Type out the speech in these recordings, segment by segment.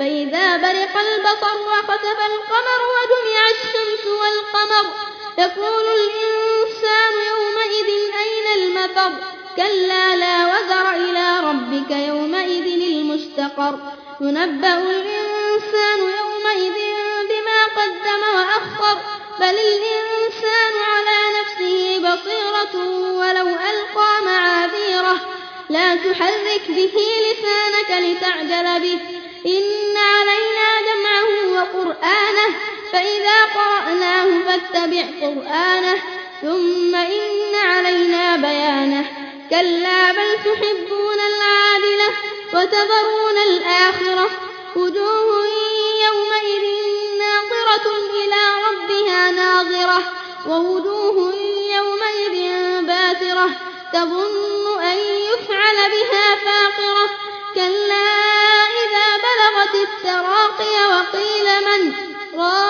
فإذا برق البصر وخسف القمر وجمع الشمس والقمر يقول الإنسان يومئذ أين المفر؟ كلا لا وزر إلى ربك يومئذ المستقر. ينبأ الإنسان يومئذ بما قدم وأخر بل الإنسان على نفسه بصيرة ولو ألقى معاذيره. لا تحرك به لسانك لتعجل به إن فإذا قرأناه فاتبع قرآنه ثم إن علينا بيانه. كلا بل تحبون العادلة وتذرون الآخرة. وجوه يومئذ ناظرة إلى ربها ناظرة. ووجوه يومئذ باسرة تظن أن يفعل بها فاقرة. كلا إذا بلغت التراقي وقيل من؟ راق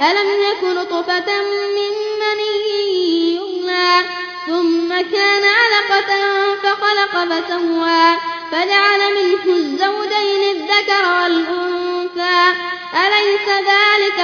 ألم يك نطفة من مني يمنى ثم كان علقة فخلق فسوى فجعل منه الزوجين الذكر والأنثى. أليس ذلك